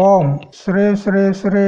ఓం శ్రీ శ్రీ శ్రీ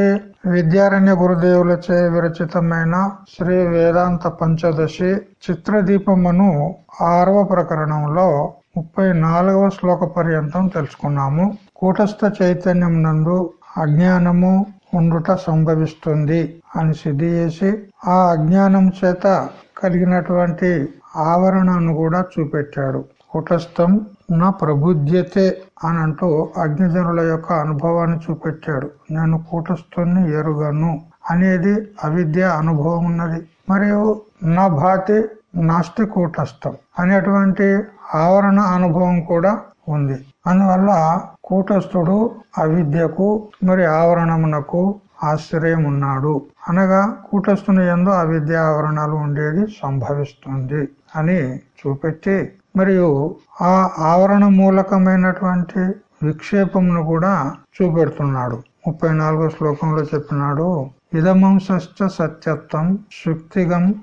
విద్యారణ్య గురుదేవులచే విరచితమైన శ్రీ వేదాంత పంచదశి చిత్రదీపమును ఆరవ ప్రకరణంలో ముప్పై నాలుగవ శ్లోక పర్యంతం తెలుసుకున్నాము. కూటస్థ చైతన్యం నందు అజ్ఞానము ఉండుట సంభవిస్తుంది అని సిద్ధి చేసి ఆ అజ్ఞానం చేత కలిగినటువంటి ఆవరణను కూడా చూపెట్టాడు. కూటస్థం నా ప్రబుద్ధ్యతే అని అంటూ అగ్నిజనుల యొక్క అనుభవాన్ని చూపెట్టాడు. నేను కూటస్థుని ఎరుగను అనేది అవిద్య అనుభవం ఉన్నది. మరియు నా భాతి నాస్తి కూటస్థం అనేటువంటి ఆవరణ అనుభవం కూడా ఉంది. అందువల్ల కూటస్థుడు అవిద్యకు మరి ఆవరణమునకు ఆశ్రయం ఉన్నాడు అనగా కూటస్థుని ఎందు అవిద్య ఆవరణలు ఉండేది సంభవిస్తుంది అని చూపెట్టి మరియు ఆ ఆవరణ మూలకమైనటువంటి విక్షేపమును కూడా చూపెడుతున్నాడు. ముప్పై నాలుగో శ్లోకంలో చెప్పినాడు ఇదమంశ్చ సత్యత్వం శుక్తిగం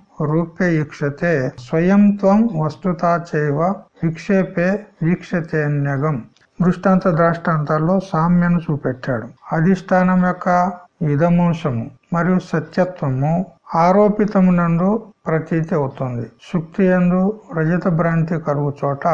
ఈక్షతే స్వయం త్వం వస్తుతా చేవ విక్షేపే వీక్షతేన్యగం దృష్టాంత ద్రాష్టాంతాల్లో సామ్యను చూపెట్టాడు. అధిష్టానం యొక్క ఇదమంశము మరియు సత్యత్వము ఆరోపితమునందు ప్రతీతి అవుతుంది. శుక్తి ఎందు రజత భ్రాంతి కలుగు చోట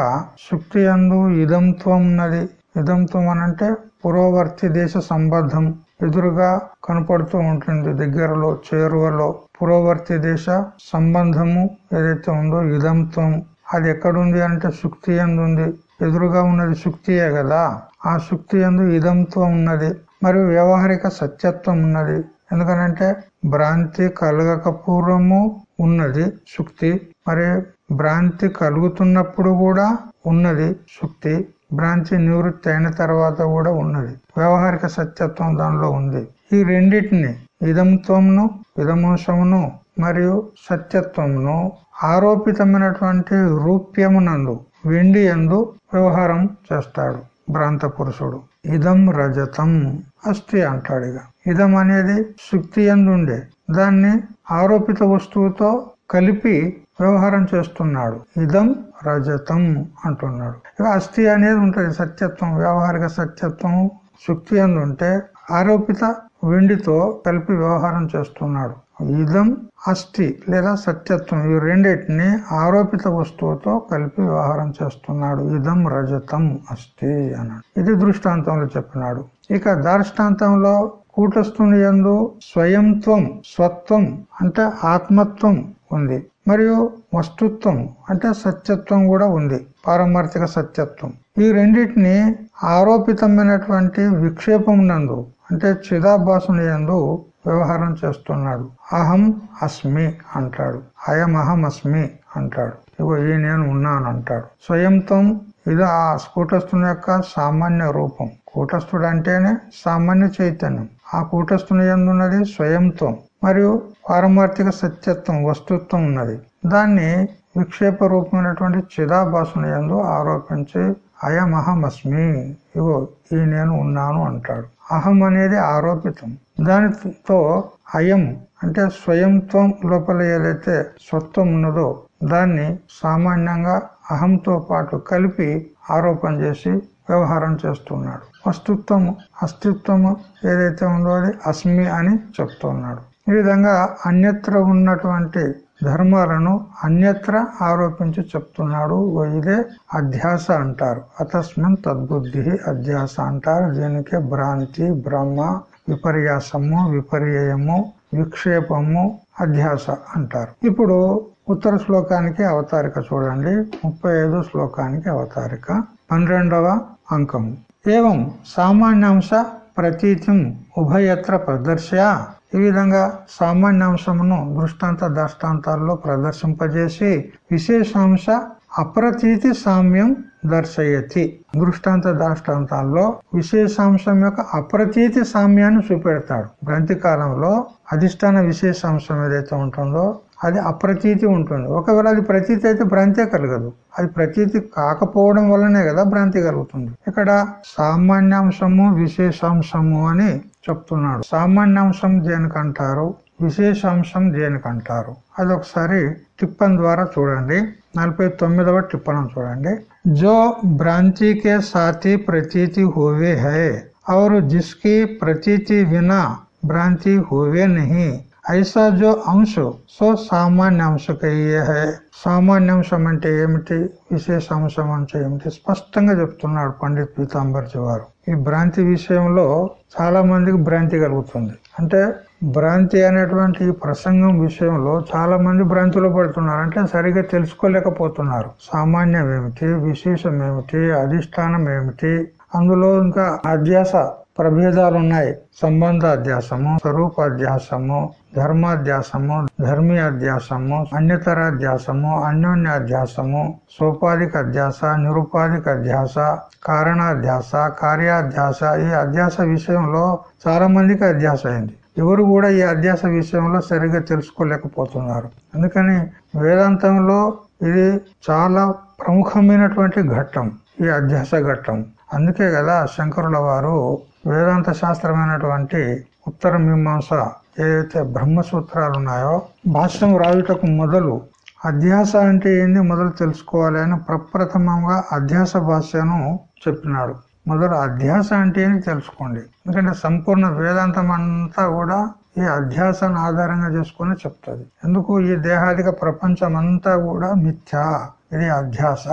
శుక్తి ఎందు ఇదంత్వం ఉన్నది ఇదంత్వం అనంటే పురోవర్తి దేశ సంబంధం ఎదురుగా కనపడుతూ ఉంటుంది. దగ్గరలో చేరువలో పురోవర్తి దేశ సంబంధము ఏదైతే ఉందో ఇదంత్వం అది ఎక్కడుంది అంటే శుక్తి ఎందు ఉంది ఎదురుగా ఉన్నది శుక్తియే కదా. ఆ శుక్తి ఎందు ఇదంత్వం ఉన్నది. మరియు వ్యవహారిక సత్యత్వం ఉన్నది. ఎందుకనంటే భ్రాంతి కలగక పూర్వము ఉన్నది శుక్తి. మరి భ్రాంతి కలుగుతున్నప్పుడు కూడా ఉన్నది శుక్తి. భ్రాంతి నివృత్తి అయిన తర్వాత కూడా ఉన్నది. వ్యవహారిక సత్యత్వం దానిలో ఉంది. ఈ రెండింటిని ఇదంత్వంను ఇదమంశమును మరియు సత్యత్వమును ఆరోపితమైనటువంటి రూప్యమునందు వెండి ఎందు వ్యవహారం చేస్తాడు భ్రాంత పురుషుడు. ఇదం రజతం అస్థి అంటాడు ఇక. ఇదం అనేది శుక్తి ఎందుండే దాన్ని ఆరోపిత వస్తువుతో కలిపి వ్యవహారం చేస్తున్నాడు. ఇదం రజతం అంటున్నాడు. ఇక అస్థి అనేది ఉంటుంది. సత్యత్వం వ్యవహారిక సత్యత్వం శుక్తి ఉంటే ఆరోపిత వెండితో కలిపి వ్యవహారం చేస్తున్నాడు. ఇదం అస్థి లేదా సత్యత్వం ఈ రెండింటిని ఆరోపిత వస్తువుతో కలిపి వ్యవహారం చేస్తున్నాడు. ఇదం రజతం అస్థి అన్నాడు. ఇది దృష్టాంతంలో చెప్పినాడు. ఇక దార్ష్టాంతంలో కూటస్థుని ఎందు స్వయంత్వం స్వత్వం అంటే ఆత్మత్వం ఉంది. మరియు వస్తుత్వం అంటే సత్యత్వం కూడా ఉంది. పారమార్థిక సత్యత్వం. ఈ రెండింటిని ఆరోపితమైనటువంటి విక్షేపం నందు అంటే చిదాభాసుని ఎందు వ్యవహారం చేస్తున్నాడు. అహం అస్మి అంటాడు. అయం అహం అస్మి అంటాడు. ఇగో ఈ నేను ఉన్నాను అంటాడు. స్వయంత్వం ఇది ఆ కూటస్థుని యొక్క సామాన్య రూపం. కూటస్థుడు అంటేనే సామాన్య చైతన్యం. ఆ కూటస్థుని ఎందున్నది? స్వయంత్వం. మరియు పారమార్థిక సత్యత్వం వస్తుత్వం ఉన్నది. దాన్ని విక్షేప రూపమైనటువంటి చిదాభాసుని ఎందు ఆరోపించి అయం అహం ఇగో ఈ నేను ఉన్నాను అంటాడు. అహం అనేది ఆరోపితం. దానితో అయం అంటే స్వయంత్వం లోపల ఏదైతే స్వత్వం ఉన్నదో దాన్ని సామాన్యంగా అహంతో పాటు కలిపి ఆరోపణ చేసి వ్యవహారం చేస్తున్నాడు. వస్తుత్వం అస్తిత్వము ఏదైతే ఉందో అది అస్మి అని చెప్తున్నాడు. ఈ విధంగా అన్యత్ర ఉన్నటువంటి ధర్మాలను అన్యత్ర ఆరోపించి చెప్తున్నాడు. ఇదే అధ్యాస అంటారు. అతస్మిన్ తద్బుద్ధి అధ్యాస అంటారు. దీనికే భ్రాంతి బ్రహ్మ విపర్యాసము విపర్యయము విక్షేపము అధ్యాస అంటారు. ఇప్పుడు ఉత్తర శ్లోకానికి అవతారిక చూడండి. ముప్పై శ్లోకానికి అవతారిక. పన్నెండవ అంకము. ఏవం? సామాన్యాంశ ప్రతీతిం ఉభయత్ర ప్రదర్శయ. ఈ విధంగా సామాన్యాంశమును దృష్టాంత దృష్టాంతాల్లో ప్రదర్శింపజేసి విశేషాంశ అప్రతీతి సామ్యం దర్శయతి. దృష్టాంత దాష్టాంతాల్లో విశేషాంశం యొక్క అప్రతీతి సామ్యాన్ని చూపెడతాడు. గ్రంథి కాలంలో అధిష్టాన విశేషాంశం ఏదైతే ఉంటుందో అది అప్రతీతి ఉంటుంది ఒకవేళ అది ప్రతీతి అయితే భ్రాంతే కలగదు అది ప్రతీతి కాకపోవడం వల్లనే కదా భ్రాంతి కలుగుతుంది ఇక్కడ సామాన్యాంశము విశేషాంశము అని చెప్తున్నాడు సామాన్యాంశం దేనికంటారు విశేషాంశం దేనికంటారు అది ఒకసారి టిప్పన్ ద్వారా చూడండి నలభై తొమ్మిదవ టిప్పణం చూడండి జో భ్రాంతి కే సాథి ప్రతీతి హోవే హై और जिसकी प्रतीति बिना भ्रांति हुए नहीं ఐసా జో అంశు సో సామాన్య అంశకయ్యే హే సామాన్యాంశం అంటే ఏమిటి? విశేష అంశం అంటే ఏమిటి? స్పష్టంగా చెప్తున్నాడు పండిత్ పీతాంబర్జీ వారు. ఈ భ్రాంతి విషయంలో చాలా మందికి భ్రాంతి కలుగుతుంది. అంటే భ్రాంతి అనేటువంటి ఈ ప్రసంగం విషయంలో చాలా మంది భ్రాంతిలో పడుతున్నారు. అంటే సరిగా తెలుసుకోలేకపోతున్నారు. సామాన్యం ఏమిటి? విశేషం ఏమిటి? అధిష్టానం ఏమిటి? అందులో ఇంకా అధ్యాస ప్రభేదాలు ఉన్నాయి సంబంధ అధ్యాసము స్వరూపాధ్యాసము ధర్మాధ్యాసము ధర్మీయాధ్యాసము అన్యతరాధ్యాసము అన్యోన్యాధ్యాసము సోపాధిక అధ్యాస నిరుపాధిక అధ్యాస కారణాధ్యాస కార్యాధ్యాస ఈ అధ్యాస విషయంలో చాలా మందికి అధ్యాస అయింది. ఎవరు కూడా ఈ అధ్యాస విషయంలో సరిగ్గా తెలుసుకోలేకపోతున్నారు. అందుకని వేదాంతంలో ఇది చాలా ప్రముఖమైనటువంటి ఘట్టం ఈ అధ్యాస ఘట్టం. అందుకే కదా శంకరుల వారు వేదాంత శాస్త్రమైనటువంటి ఉత్తర మీమాంస ఏదైతే బ్రహ్మసూత్రాలు ఉన్నాయో భాష్యం రాయుటకు మొదలు అధ్యాస అంటే ఏంది మొదలు తెలుసుకోవాలి అని ప్రప్రథమంగా అధ్యాస భాష్యను చెప్పినాడు. మొదలు అధ్యాస అంటే ఏంది తెలుసుకోండి. ఎందుకంటే సంపూర్ణ వేదాంతం అంతా కూడా ఈ అధ్యాసాన్ని ఆధారంగా చేసుకుని చెప్తుంది. ఎందుకు? ఈ దేహాదిక ప్రపంచం అంతా కూడా మిథ్యా. ఇది అధ్యాస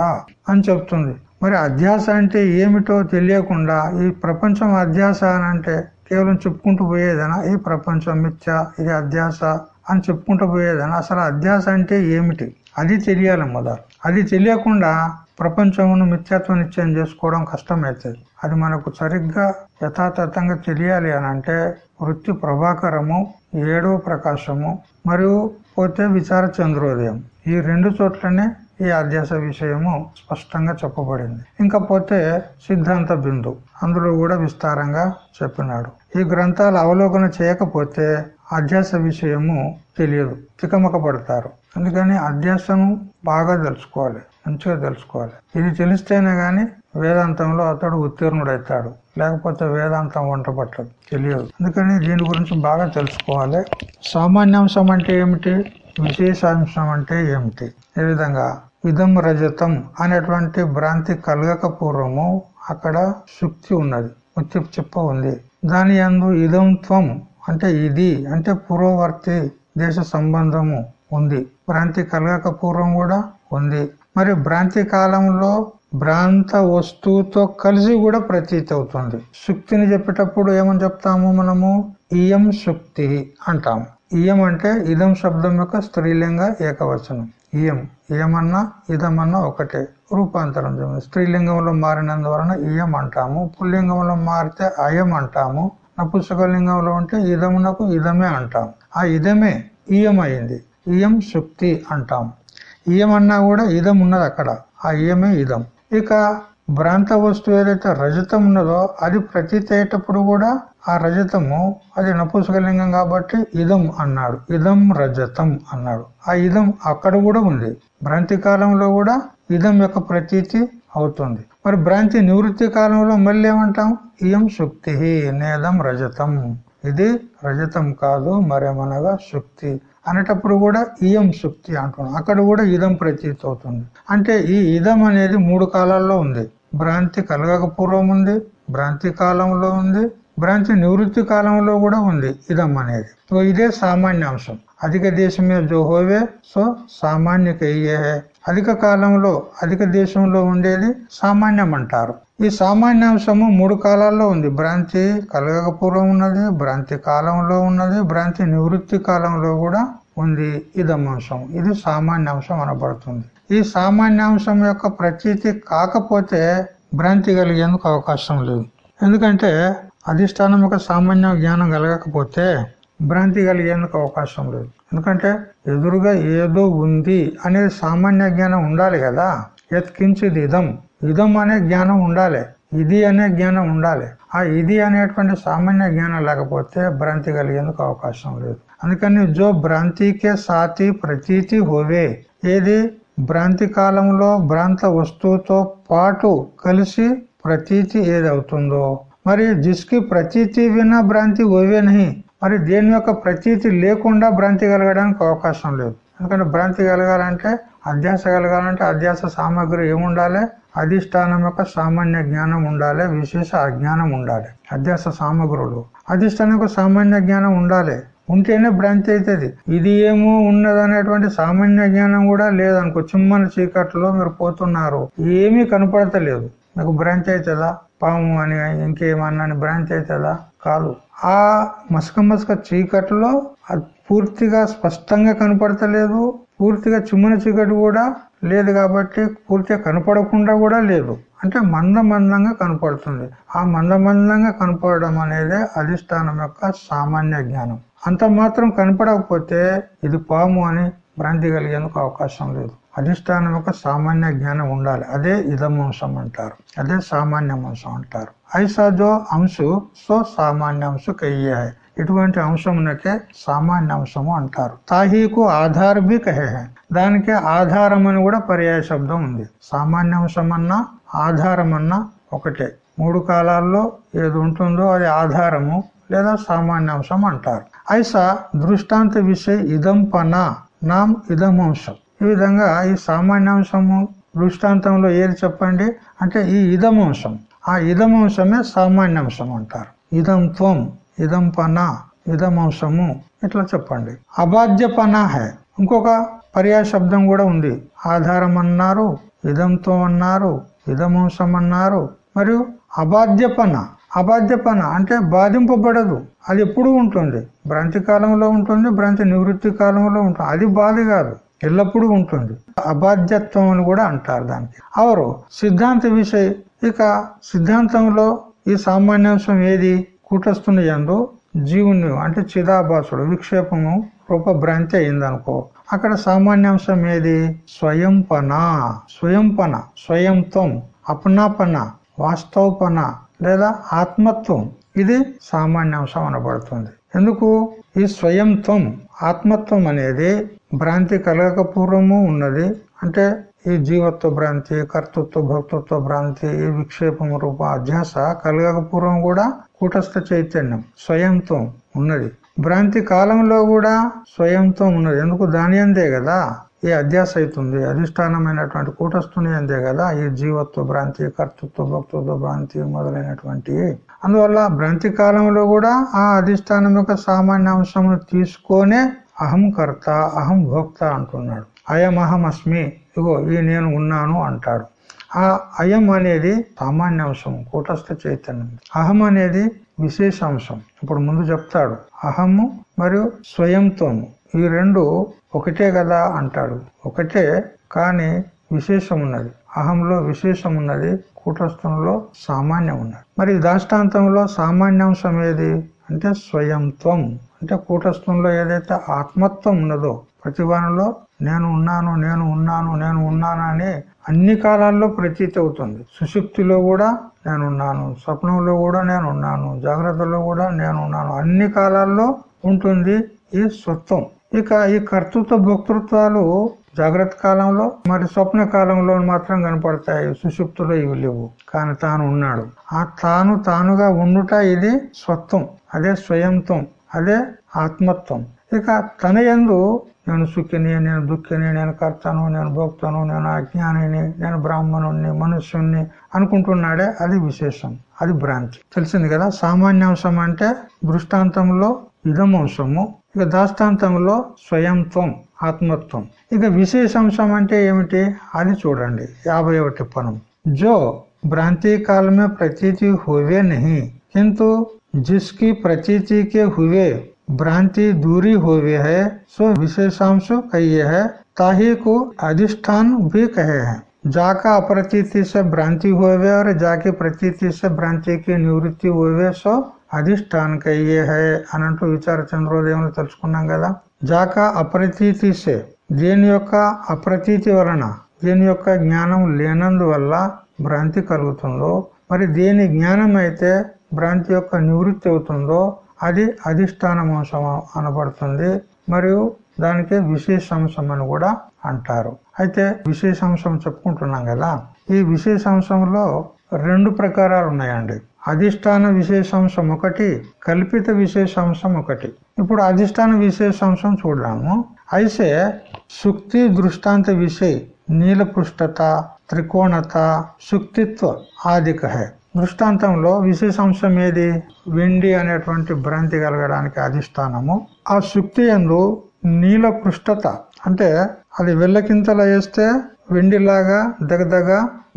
అని చెప్తుంది. మరి అధ్యాస అంటే ఏమిటో తెలియకుండా ఈ ప్రపంచం అధ్యాస అని అంటే కేవలం చెప్పుకుంటూ పోయేదనా? ఈ ప్రపంచం మిథ్య ఇది అధ్యాస అని చెప్పుకుంటూ పోయేదనా? అసలు అధ్యాస అంటే ఏమిటి? అది తెలియాలి మొదలు అది తెలియకుండా ప్రపంచమును మిథ్యాత్వ నిశ్చయం చేసుకోవడం కష్టమవుతుంది అది మనకు సరిగ్గా యథాతథంగా తెలియాలి అని అంటే వృత్తి ప్రభాకరము ఏడో ప్రకాశము మరియు పోతే విచార చంద్రోదయం ఈ రెండు చోట్లనే ఈ అధ్యాస విషయము స్పష్టంగా చెప్పబడింది. ఇంకా పోతే సిద్ధాంత బిందు అందులో కూడా విస్తారంగా చెప్పినాడు. ఈ గ్రంథాలు అవలోకన చేయకపోతే అధ్యాస విషయము తెలియదు తికమక పడతారు అందుకని అధ్యాసను బాగా తెలుసుకోవాలి మంచిగా తెలుసుకోవాలి. ఇది తెలిస్తేనే గాని వేదాంతంలో అతడు ఉత్తీర్ణుడైతాడు. లేకపోతే వేదాంతం వంట పట్టదు తెలియదు. అందుకని దీని గురించి బాగా తెలుసుకోవాలి. సామాన్యాంశం అంటే ఏమిటి? విశేషాంశం అంటే ఏమిటి? ఏ విధంగా? ఇదం రజతం అనేటువంటి భ్రాంతి కలగక పూర్వము అక్కడ శుక్తి ఉన్నది. ముత్తి చెప్ప ఉంది. దాని అందు ఇదం త్వం అంటే ఇది అంటే పూర్వవర్తి దేశ సంబంధము ఉంది. భ్రాంతి కలగక పూర్వం కూడా ఉంది. మరి భ్రాంతి కాలంలో భ్రాంత వస్తువుతో కలిసి కూడా ప్రతీతి అవుతుంది. శుక్తిని చెప్పేటప్పుడు ఏమని చెప్తాము మనము? ఇయం శుక్తి అంటాము. ఇయం అంటే ఇదం శబ్దం యొక్క స్త్రీలింగ ఏకవచనం. ఇయం. ఇయమన్నా ఇదమన్నా ఒకటే. రూపాంతరం స్త్రీలింగంలో మారినందువలన ఇయం అంటాము. పుల్లింగంలో మారితే అయం అంటాము. నపుంసకలింగంలో ఉంటే ఇదమునకు ఇదమే అంటాం ఆ ఇదమే ఇయం అయింది ఇయం శుక్తి అంటాం ఇయం అన్నా కూడా ఇదం ఉన్నది అక్కడ. ఆ ఇయమే ఇదం. ఇక భ్రాంత వస్తువు ఏదైతే రజతం ఉన్నదో అది ప్రతీతి తేటప్పుడు కూడా ఆ రజతము అది నపుంసకలింగం కాబట్టి ఇదం అన్నాడు. ఇదం రజతం అన్నాడు. ఆ ఇదం అక్కడ కూడా ఉంది. భ్రాంతి కాలంలో కూడా ఇదం యొక్క ప్రతీతి అవుతుంది. మరి భ్రాంతి నివృత్తి కాలంలో మళ్ళీ ఏమంటాం? ఇయం శుక్తి నేదం రజతం. ఇది రజతం కాదు మరేమనగా శుక్తి. అనేటప్పుడు కూడా ఇయం శుక్తి అంటున్నాం. అక్కడ కూడా ఇదం ప్రతీతి అవుతుంది. అంటే ఈ ఇదం అనేది మూడు కాలాల్లో ఉంది. భ్రాంతి కలగక పూర్వం ఉంది భ్రాంతి కాలంలో ఉంది భ్రాంతి నివృత్తి కాలంలో కూడా ఉంది ఇదం అనేది సో ఇదే సామాన్య అంశం. అధిక దేశమే జో హోవే సో సామాన్యక అధిక కాలంలో అధిక దేశంలో ఉండేది సామాన్యం అంటారు. ఈ సామాన్యాంశము మూడు కాలాల్లో ఉంది. భ్రాంతి కలగకపూర్వం ఉన్నది భ్రాంతి కాలంలో ఉన్నది భ్రాంతి నివృత్తి కాలంలో కూడా ఉంది ఇదమంశం ఇది సామాన్యాంశం అనబడుతుంది. ఈ సామాన్యాంశం యొక్క ప్రతీతి కాకపోతే భ్రాంతి కలిగేందుకు అవకాశం లేదు. ఎందుకంటే అధిష్టానం యొక్క సామాన్య జ్ఞానం కలగకపోతే భ్రాంతి కలిగేందుకు అవకాశం లేదు. ఎందుకంటే ఎదురుగా ఏదో ఉంది అనేది సామాన్య జ్ఞానం ఉండాలి కదా. ఎత్కించిది ఇదం. ఇదం అనే జ్ఞానం ఉండాలి. ఇది అనే జ్ఞానం ఉండాలి. ఆ ఇది అనేటువంటి సామాన్య జ్ఞానం లేకపోతే భ్రాంతి కలిగేందుకు అవకాశం లేదు. అందుకని జో భ్రాంతికే సాతి ప్రతీతి హోవే. ఏది? భ్రాంతి కాలంలో భ్రాంత వస్తువుతో పాటు కలిసి ప్రతీతి ఏదవుతుందో మరి జిస్కి ప్రతీతి వినా భ్రాంతి ఓవే నహి. మరి దేని యొక్క ప్రతీతి లేకుండా భ్రాంతి కలగడానికి అవకాశం లేదు. ఎందుకంటే భ్రాంతి కలగాలంటే అధ్యాస కలగాలంటే అధ్యాస సామాగ్రి ఏముండాలి? అధిష్టానం యొక్క సామాన్య జ్ఞానం ఉండాలి విశేష అజ్ఞానం ఉండాలి అధ్యాస సామగ్రులు. అధిష్టానం యొక్క సామాన్య జ్ఞానం ఉండాలి. ఉంటేనే భ్రాంతి అవుతుంది. ఇది ఏమో ఉన్నదనేటువంటి సామాన్య జ్ఞానం కూడా లేదనుకో చిమ్మని చీకట్లో మీరు పోతున్నారు. ఏమీ కనపడతలేదు. మీకు భ్రాంతి అవుతుందా? పాము అని ఇంకేమన్నా అని భ్రాంతి అవుతుందా కాదు. ఆ మసక మసక చీకట్లో అది పూర్తిగా స్పష్టంగా కనపడతలేదు. పూర్తిగా చిమ్మన చీకటి కూడా లేదు కాబట్టి పూర్తిగా కనపడకుండా కూడా లేదు. అంటే మంద మందంగా కనపడుతుంది. ఆ మంద మందంగా కనపడడం అనేది అధిష్టానం యొక్క సామాన్య జ్ఞానం. అంత మాత్రం కనపడకపోతే ఇది పాము అని భ్రాంతి కలిగేందుకు అవకాశం లేదు. అధిష్టానం యొక్క సామాన్య జ్ఞానం ఉండాలి. అదే ఇదమంశం అంటారు. అదే సామాన్యమంశం అంటారు. ఐసా జో అంశు సో సామాన్యాంశు కయ్యే ఇటువంటి అంశమునకే సామాన్యాంశము అంటారు. తాహీకు ఆధార్ బి కహే దానికి ఆధారం అని కూడా పర్యాయ శబ్దం ఉంది. సామాన్యాంశం అన్నా ఆధారం అన్నా ఒకటే. మూడు కాలాల్లో ఏది ఉంటుందో అది ఆధారము లేదా సామాన్యాంశం అంటారు. ఐసా దృష్టాంత విషయ ఇదం పనా. నాం అంశం ఈ విధంగా ఈ సామాన్యాంశము దృష్టాంతంలో ఏది చెప్పండి? అంటే ఈ ఇదమంశం ఆ ఇదమంశమే సామాన్యాంశం అంటారు. ఇదం త్వం ఇదం పన ఇదమంశము ఇట్లా చెప్పండి. అబాధ్య పనా హే. ఇంకొక పర్యాయ శబ్దం కూడా ఉంది. ఆధారం అన్నారు ఇదంతో అన్నారు ఇదమంశం అన్నారు. మరియు అబాధ్యపన అబాధ్యపన అంటే బాధింపబడదు. అది ఎప్పుడు ఉంటుంది? భ్రాంతి కాలంలో ఉంటుంది భ్రాంతి నివృత్తి కాలంలో ఉంటుంది. అది బాధ కాదు. ఎల్లప్పుడూ ఉంటుంది. అబాధ్యత్వం అని కూడా అంటారు దానికి. అవరు సిద్ధాంత విషయ ఇక సిద్ధాంతంలో ఈ సామాన్యాంశం ఏది? కూటస్థుని ఎందు జీవుని అంటే చిదాభాసుడు విక్షేపము రూప భ్రాంతి అయిందనుకో. అక్కడ సామాన్యాంశం ఏది? స్వయంపన స్వయంపన స్వయంత్వం అపనాపన వాస్తవపన లేదా ఆత్మత్వం. ఇది సామాన్యాంశం అనబడుతుంది. ఎందుకు? ఈ స్వయంత్వం ఆత్మత్వం అనేది భ్రాంతి కలగక పూర్వము ఉన్నది. అంటే ఈ జీవత్వ భ్రాంతి కర్తృత్వ భక్తృత్వ భ్రాంతి ఈ విక్షేపం రూప అధ్యాస కలగక పూర్వం కూడా కూటస్థ చైతన్యం స్వయంత్వం ఉన్నది. భ్రాంతి కాలంలో కూడా స్వయంత్వం ఉన్నది. ఎందుకు? దాని అందే కదా. ఈ అధ్యాస అవుతుంది. అధిష్టానమైనటువంటి కూటస్థుని అందే కదా ఈ జీవత్వ భ్రాంతి కర్తృత్వ భక్తృత్వ భ్రాంతి మొదలైనటువంటి. అందువల్ల భ్రాంతి కాలంలో కూడా ఆ అధిష్టానం యొక్క సామాన్య అంశమును తీసుకొనే అహం కర్త అహం భోక్త అంటున్నాడు. అయం అహం అస్మి ఇగో ఈ నేను ఉన్నాను అంటాడు. ఆ అయం అనేది సామాన్య అంశం కూటస్థ చైతన్యం. అహం అనేది విశేష అంశం. ఇప్పుడు ముందు చెప్తాడు. అహము మరియు స్వయంతోము ఈ రెండు ఒకటే కదా అంటాడు. ఒకటే కానీ విశేషం ఉన్నది అహంలో విశేషం ఉన్నది కూటస్థంలో సామాన్యం ఉన్నది మరి దాష్టాంతంలో సామాన్యాంశం ఏది? అంటే స్వయంత్వం. అంటే కూటస్థంలో ఏదైతే ఆత్మత్వం ఉన్నదో ప్రతిభానలో నేను ఉన్నాను నేను ఉన్నాను నేను ఉన్నానని అన్ని కాలాల్లో ప్రతీతి అవుతుంది. సుశుక్తిలో కూడా నేనున్నాను స్వప్నంలో కూడా నేనున్నాను జాగ్రత్తలో కూడా నేనున్నాను అన్ని కాలాల్లో ఉంటుంది ఈ స్వత్వం. ఇక ఈ కర్తృత్వ భోక్తృత్వాలు జాగ్రత్త కాలంలో మరి స్వప్న కాలంలో మాత్రం కనపడతాయి. సుషుప్తులో ఇవి లేవు. కానీ తాను ఉన్నాడు. ఆ తాను తానుగా ఉండుట ఇది స్వత్వం. అదే స్వయంత్వం. అదే ఆత్మత్వం. ఇక తన ఎందు నేను సుఖిని నేను దుఃఖిని నేను కర్తను నేను భోక్తను నేను అజ్ఞానిని నేను బ్రాహ్మణుణ్ణి మనుష్యుణ్ణి అనుకుంటున్నాడే అది విశేషం. అది భ్రాంతి. తెలిసింది కదా సామాన్యాంశం అంటే దృష్టాంతంలో ఇదమంశము ఇక దాష్టాంతంలో స్వయంత్వం ఆత్మత్వం ఇక విశేషాంశం అంటే ఏమిటి అది చూడండి యాభై టిప్పణం జో భ్రాంతి काल में प्रतीति हुए नहीं किंतु जिसकी प्रतीति के हुए भ्रांति दूरी हुए है सो विशेषांश कहिए है ताही को अधिष्ठान भी कहे हैं जाका अप्रतीति से भ्रांति हुए और जाके प्रतीति से भ्रांति की निवृत्ति हुए సో అధిష్టానికయ్యే హే అని అంటూ విచార చంద్రోదయంలో తెలుసుకున్నాం కదా. జాక అప్రతీతిసే దేని యొక్క అప్రతీతి వలన దేని యొక్క జ్ఞానం లేనందువల్ల భ్రాంతి కలుగుతుందో మరి దేని జ్ఞానం అయితే భ్రాంతి యొక్క నివృత్తి అవుతుందో అది అధిష్టానమంశం అనబడుతుంది. మరియు దానికి విశేషాంశం అని కూడా అంటారు. అయితే విశేషాంశం చెప్పుకుంటున్నాం కదా. ఈ విశేషాంశంలో రెండు ప్రకారాలు ఉన్నాయండి అధిష్టాన విశేషాంశం ఒకటి కల్పిత విశేషాంశం ఒకటి. ఇప్పుడు అధిష్టాన విశేషాంశం చూడదాము అయితే సుక్తి దృష్టాంత విషయ నీలపృష్టత త్రికోణత సుక్తిత్వ ఆదిక హై దృష్టాంతంలో విశేషాంశం ఏది? వెండి అనేటువంటి భ్రాంతి కలగడానికి అధిష్టానము. ఆ శుక్తి ఎందు నీల పృష్ఠత అంటే అది వెళ్ళకింతల వేస్తే వెండిలాగా దగదగ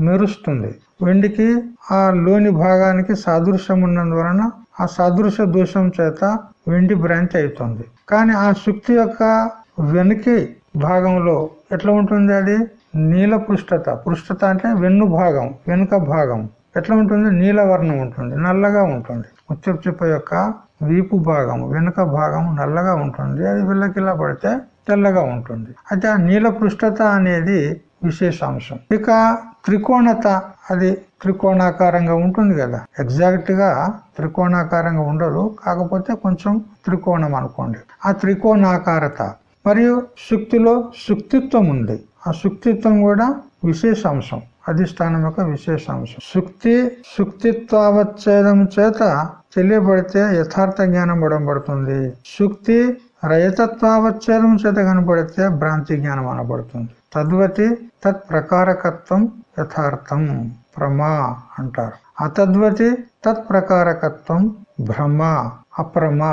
మెరుస్తుంది. వెండికి ఆ లోని భాగానికి సాదృశ్యం ఉన్నందువలన ఆ సాదృశ్య దోషం చేత వెండి భ్రాంతి అవుతుంది. కానీ ఆ శుక్తి యొక్క వెనకి భాగంలో ఎట్లా ఉంటుంది అది? నీల పృష్ఠత. పృష్ఠత అంటే వెన్ను భాగం వెనుక భాగం. ఎట్లా ఉంటుంది? నీలవర్ణం ఉంటుంది నల్లగా ఉంటుంది. ఉచ్చప్చిప్ప చిప్ప యొక్క వీపు భాగం వెనుక భాగం నల్లగా ఉంటుంది. అది వెళ్ళకిలా పడితే తెల్లగా ఉంటుంది. అయితే ఆ నీల పృష్ఠత అనేది విశేషాంశం. ఇక త్రికోణత అది త్రికోణాకారంగా ఉంటుంది కదా. ఎగ్జాక్ట్గా త్రికోణాకారంగా ఉండదు కాకపోతే కొంచెం త్రికోణం అనుకోండి. ఆ త్రికోణాకారత. మరియు శుక్తిలో శుక్తిత్వం ఉంది. ఆ శుక్తిత్వం కూడా విశేషాంశం అధిష్టానం యొక్క విశేషాంశం. శుక్తి శుక్తిత్వావచ్ఛేదం చేత తెలియబడితే యథార్థ జ్ఞానం పడబడుతుంది శుక్తి రయతత్వావచ్ఛేదం చేత కనబడితే భ్రాంతి జ్ఞానం అనబడుతుంది. తద్వతి తత్ ప్రకారకత్వం యథార్థం ప్రమా అంటారు. అతద్వతి తత్ ప్రకారకత్వం భ్రమ అప్రమ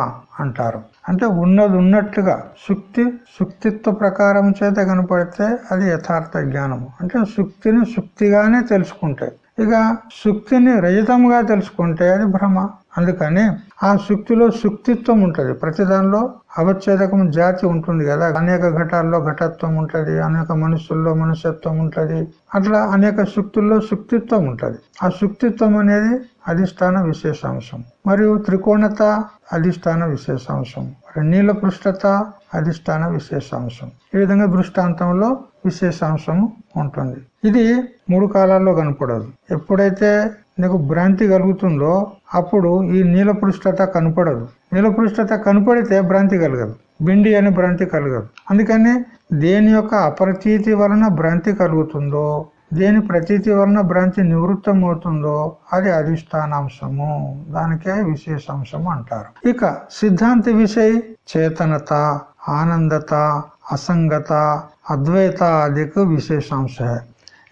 అంటారు. అంటే ఉన్నది ఉన్నట్టుగా శుక్తి శుక్తిత్వ ప్రకారం చేత కనపడితే అది యథార్థ జ్ఞానము. అంటే శుక్తిని శుక్తిగానే తెలుసుకుంటే ఇక శుక్తిని రహితంగా తెలుసుకుంటే అది భ్రమ. అందుకని ఆ శుక్తిలో శుక్తిత్వం ఉంటుంది. ప్రతి దానిలో అవచ్ఛేదకం జాతి ఉంటుంది కదా. అనేక ఘటాల్లో ఘటత్వం ఉంటుంది అనేక మనుషుల్లో మనుషత్వం ఉంటుంది. అట్లా అనేక శుక్తుల్లో శుక్తిత్వం ఉంటుంది. ఆ శుక్తిత్వం అనేది అధిష్టాన విశేషాంశం. మరియు త్రికోణత అధిష్టాన విశేషాంశం. నీల పృష్ఠత అధిష్టాన విశేషాంశం. ఈ విధంగా దృష్టాంతంలో విశేషాంశం ఉంటుంది. ఇది మూడు కాలాల్లో కనపడదు. ఎప్పుడైతే నీకు భ్రాంతి కలుగుతుందో అప్పుడు ఈ నీలపృష్ఠత కనపడదు. నీలపృష్ఠత కనపడితే భ్రాంతి కలగదు. బిండి అని భ్రాంతి కలగదు. అందుకని దేని యొక్క అప్రతీతి వలన భ్రాంతి కలుగుతుందో దేని ప్రతీతి వలన భ్రాంతి నివృత్తం అవుతుందో అది అధిష్టానాంశము. దానికే విశేషాంశము అంటారు. ఇక సిద్ధాంతి విషయ చేతనత ఆనందత అసంగత అద్వైత అధిక విశేషాంశ.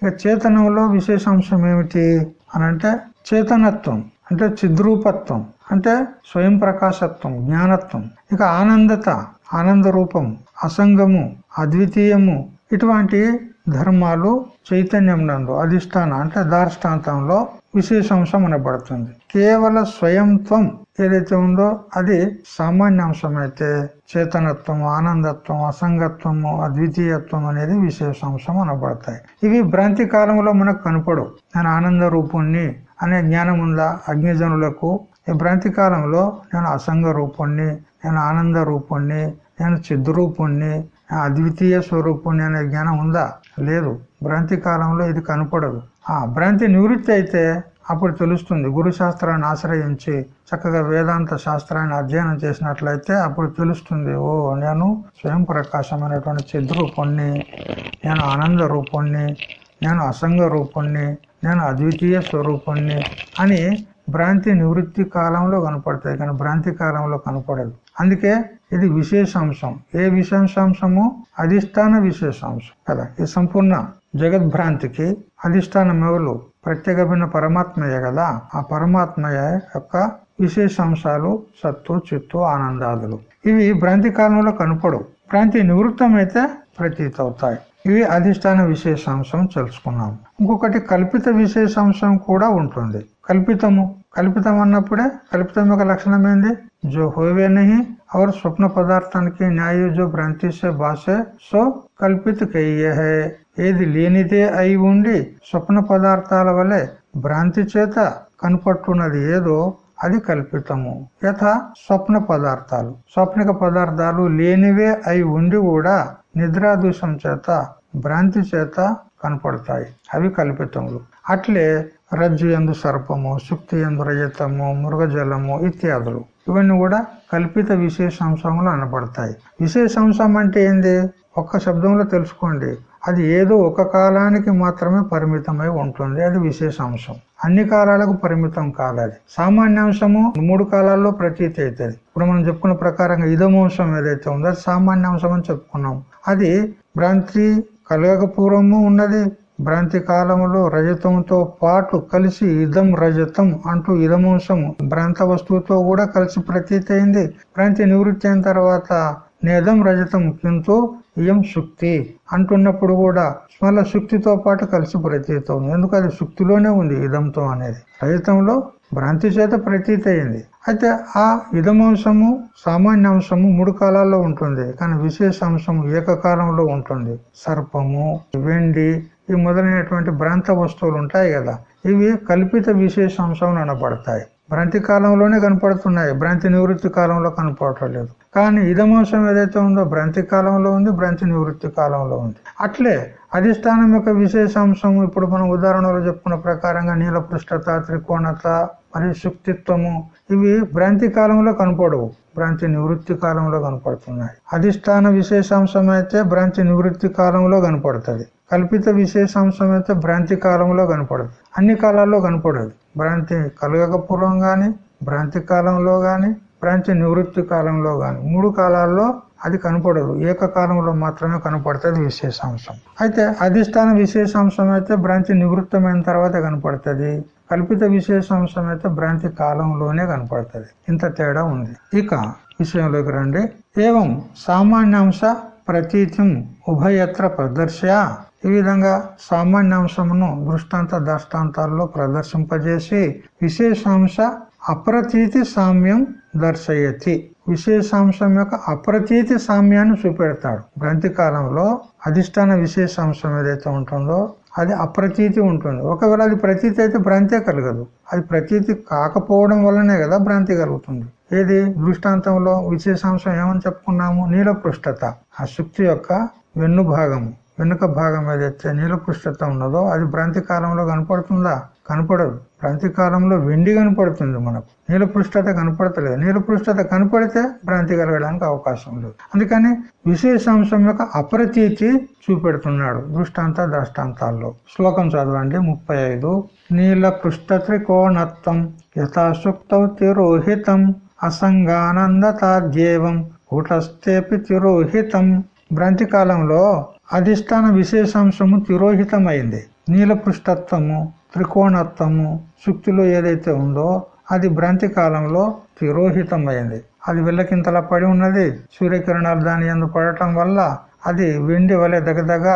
ఇక చేతనంలో విశేషాంశం ఏమిటి? అని అంటే చేతనత్వం అంటే చిద్రూపత్వం అంటే స్వయం ప్రకాశత్వం జ్ఞానత్వం. ఇక ఆనందత ఆనంద రూపం అసంగము అద్వితీయము ఇటువంటి ధర్మాలు చైతన్యం నందు అధిష్టాన అంటే దార్ష్టాంతంలో విశేషాంశం అనబడుతుంది. కేవల స్వయంత్వం ఏదైతే ఉందో అది సామాన్యాంశం అయితే చేతనత్వం ఆనందత్వం అసంగత్వము అద్వితీయత్వం అనేది విశేషాంశం అనబడతాయి. ఇవి భ్రాంతి కాలంలో మనకు కనపడవు. నేను ఆనంద రూపుణ్ణి అనే జ్ఞానం ఉందా అగ్నిజనులకు ఈ భ్రాంతి కాలంలో నేను అసంగ రూపుణ్ణి నేను ఆనంద రూపుణ్ణి నేను చిద్రూపుణ్ణి అద్వితీయ స్వరూపుణ్ణి అనే జ్ఞానం ఉందా? లేదు. భ్రాంతి కాలంలో ఇది కనపడదు. ఆ భ్రాంతి నివృత్తి అయితే అప్పుడు తెలుస్తుంది. గురు శాస్త్రాన్ని ఆశ్రయించి చక్కగా వేదాంత శాస్త్రాన్ని అధ్యయనం చేసినట్లయితే అప్పుడు తెలుస్తుంది ఓ నేను స్వయం ప్రకాశమైనటువంటి చిద్రూపుణ్ణి నేను ఆనంద రూపుణ్ణి నేను అసంగ రూపుణ్ణి నేను అద్వితీయ స్వరూపుణ్ణి అని భ్రాంతి నివృత్తి కాలంలో కనపడతాయి కానీ భ్రాంతి కాలంలో కనపడదు. అందుకే ఇది విశేషాంశం. ఏ విశేషాంశము? అధిష్టాన విశేషాంశం. కదా ఇది సంపూర్ణ జగద్భ్రాంతికి అధిష్టానం ఎవరు ప్రత్యేకమైన పరమాత్మయే కదా. ఆ పరమాత్మయ యొక్క విశేషాంశాలు సత్తు చిత్తు ఆనందాదులు. ఇవి భ్రాంతి కాలంలో కనపడవు. భ్రాంతి నివృత్తమైతే ప్రతీత అవుతాయి ఇవి అధిష్టాన విశేషాంశం తెలుసుకున్నాం ఇంకొకటి కల్పిత విశేషాంశం కూడా ఉంటుంది. కల్పితము. కల్పితం అన్నప్పుడే కల్పితం యొక్క లక్షణం ఏంది? జో హోవే నహి और స్వప్న పదార్థానికి న్యాయ జో భ్రాంతి భాషే సో కల్పిత కయ్యే హే. ఏది లేనిదే అయి ఉండి స్వప్న పదార్థాల వలె భ్రాంతి చేత కనపట్టున్నది ఏదో అది కల్పితము. యథ స్వప్న పదార్థాలు. స్వప్నిక పదార్థాలు లేనివే అయి ఉండి కూడా నిద్రాదూషం చేత భ్రాంతి చేత కనపడతాయి. అవి కల్పితములు. అట్లే రజ్జు ఎందు సర్పము శుక్తి ఎందు రజతము మృగజలము ఇత్యాదులు. ఇవన్నీ కూడా కల్పిత విశేషాంశములు అనబడతాయి. విశేషాంశం అంటే ఏంది? ఒక్క శబ్దంలో తెలుసుకోండి. అది ఏదో ఒక కాలానికి మాత్రమే పరిమితమై ఉంటుంది. అది విశేషాంశం అన్ని కాలాలకు పరిమితం కాదు అది. సామాన్యాంశము మూడు కాలాల్లో ప్రతీతి అవుతుంది. ఇప్పుడు మనం చెప్పుకున్న ప్రకారంగా ఇదమంశం ఏదైతే ఉందో అది సామాన్యాంశం అని చెప్పుకున్నాం. అది భ్రాంతి కలగక పూర్వము ఉన్నది. భ్రాంతి కాలంలో రజతంతో పాటు కలిసి ఇదం రజతం అంటూ ఇదమంశము భ్రాంత వస్తువుతో కూడా కలిసి ప్రతీతి అయింది. భ్రాంతి నివృత్తి అయిన తర్వాత నేదం రజతం కింటూ ఇయం శుక్తి అంటున్నప్పుడు కూడా మళ్ళీ శుక్తితో పాటు కలిసి ప్రతీత. ఉంది ఎందుకు అది శుక్తిలోనే ఉంది ఇదంతో అనేది. రజతంలో భ్రాంతి చేత ప్రతీత అయింది. అయితే ఆ ఇదమంశము సామాన్య అంశము మూడు కాలాల్లో ఉంటుంది. కానీ విశేష అంశము ఏకకాలంలో ఉంటుంది. సర్పము వెండి ఈ మొదలైనటువంటి భ్రాంత వస్తువులు ఉంటాయి కదా. ఇవి కల్పిత విశేష అంశం అనబడతాయి. భ్రాంతి కాలంలోనే కనపడుతున్నాయి. భ్రాంతి నివృత్తి కాలంలో కనపడలేదు. కానీ ఇదమాంసం ఏదైతే ఉందో భ్రాంతి కాలంలో ఉంది భ్రాంతి నివృత్తి కాలంలో ఉంది. అట్లే అధిష్టానం యొక్క విశేషాంశం ఇప్పుడు మనం ఉదాహరణలో చెప్పుకున్న ప్రకారంగా నీల పృష్ఠత త్రికోణత మరియు శుక్తిత్వము ఇవి భ్రాంతి కాలంలో కనపడవు. భ్రాంతి నివృత్తి కాలంలో కనపడుతున్నాయి. అధిష్టాన విశేషాంశం అయితే భ్రాంతి నివృత్తి కాలంలో కనపడుతుంది. కల్పిత విశేషాంశం అయితే భ్రాంతి కాలంలో కనపడదు. అన్ని కాలాల్లో కనపడదు. భ్రాంతి కలగకపూర్వం గాని భ్రాంతి కాలంలో గాని భ్రాంతి నివృత్తి కాలంలో గాని మూడు కాలాల్లో అది కనపడదు. ఏకకాలంలో మాత్రమే కనపడుతుంది విశేషాంశం. అయితే అధిష్టాన విశేషాంశం అయితే భ్రాంతి నివృత్తమైన తర్వాత కనపడుతుంది. కల్పిత విశేషాంశం అయితే భ్రాంతి కాలంలోనే కనపడుతుంది. ఇంత తేడా ఉంది. ఇక విషయంలోకి రండి. ఏవం సామాన్యాంశ ప్రతీతిం ఉభయత్ర ప్రదర్శయ? ఈ విధంగా సామాన్యాంశమును దృష్టాంత దృష్టాంతాల్లో ప్రదర్శింపజేసి విశేషాంశ అప్రతీతి సామ్యం దర్శయతి. విశేషాంశం యొక్క అప్రతీతి సామ్యాన్ని చూపెడతాడు. గ్రంథి కాలంలో అధిష్టాన విశేషాంశం ఏదైతే ఉంటుందో అది అప్రతీతి ఉంటుంది. ఒకవేళ అది ప్రతీతి అయితే భ్రాంతే కలగదు. అది ప్రతీతి కాకపోవడం వల్లనే కదా భ్రాంతి కలుగుతుంది. ఏది? దృష్టాంతంలో విశేషాంశం ఏమని చెప్పుకున్నాము? నీలపృష్టత ఆ శుక్తి యొక్క వెన్ను భాగము వెనుక భాగం ఏదైతే నీలపృష్టత ఉన్నదో అది భ్రాంతి కాలంలో కనపడుతుందా? కనపడదు. భ్రాంతి కాలంలో వెండి కనపడుతుంది మనకు. నీలపృష్టత కనపడతలేదు. నీలపృష్టత కనపడితే భ్రాంతి కలగడానికి అవకాశం లేదు. అందుకని విశేషాంశం యొక్క అప్రతీతి చూపెడుతున్నాడు దృష్టాంత దృష్టాంతాల్లో. శ్లోకం చదవండి. ముప్పై ఐదు. నీల పృష్ఠ త్రికోణత్వం యథాశుక్త తిరోహితం అసంగానందతాద్యేవం కూటస్థేపి తిరోహితం. భ్రాంతి కాలంలో అధిష్టాన విశేషాంశము తిరోహితమైంది. నీలపృష్టత్వము త్రికోణత్వము శుక్తిలో ఏదైతే ఉందో అది భ్రాంతి కాలంలో తిరోహితమైంది. అది వెళ్ళకింతలా పడి ఉన్నది. సూర్యకిరణాలు దాని ఎందు పడటం వల్ల అది వెండి వలె దగదగ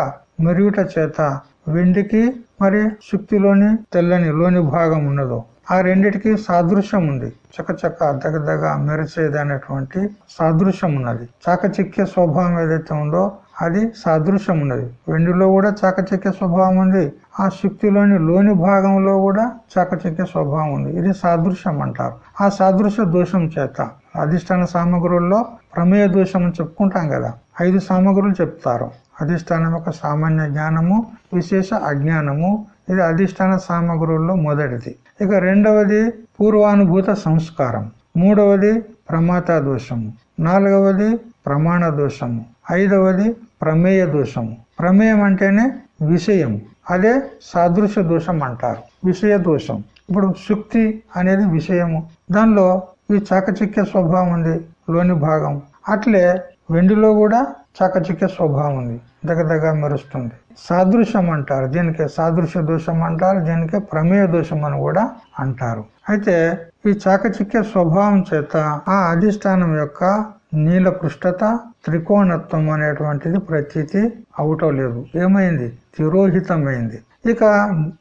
మెరుగుట చేత వెండికి మరి శుక్తిలోని తెల్లని లోని భాగం ఉన్నదో ఆ రెండిటికి సాదృశ్యం ఉంది చకచక దగదగ మెరిసేది అనేటువంటి సాదృశ్యం ఉన్నది చాకచిక్య స్వభావం ఏదైతే ఉందో అది సాదృశ్యం ఉన్నది వెండిలో కూడా చాకచక్య స్వభావం ఉంది. ఆ శక్తిలోని లోని భాగంలో కూడా చాకచక్య స్వభావం ఉంది. ఇది సాదృశ్యం అంటారు ఆ సాదృశ్య దోషం చేత అధిష్టాన సామగ్రుల్లో ప్రమేయ దోషం అని చెప్పుకుంటాం కదా ఐదు సామగ్రులు చెప్తారు. అధిష్టానం యొక్క సామాన్య జ్ఞానము విశేష అజ్ఞానము ఇది అధిష్టాన సామగ్రుల్లో మొదటిది. ఇక రెండవది పూర్వానుభూత సంస్కారం. మూడవది ప్రమాత దోషము. నాలుగవది ప్రమాణ దోషము. ఐదవది ప్రమేయ దోషము. ప్రమేయం అంటేనే విషయం అదే సాదృశ్య దోషం అంటారు. విషయ దోషం. ఇప్పుడు శుక్తి అనేది విషయము. దానిలో ఈ చాకచక్య స్వభావం ఉంది లోని భాగం. అట్లే వెండిలో కూడా చాకచక్య స్వభావం ఉంది. దగ్గ మెరుస్తుంది. సాదృశ్యం అంటారు. దీనికి సాదృశ్య దోషం అంటారు. దీనికి ప్రమేయ దోషం అని కూడా అంటారు. అయితే ఈ చాకచక్య స్వభావం చేత ఆ అధిష్టానం యొక్క నీల పృష్ఠత త్రికోణత్వం అనేటువంటిది ప్రతీతి అవటం లేదు ఏమైంది? తిరోహితమైంది. ఇక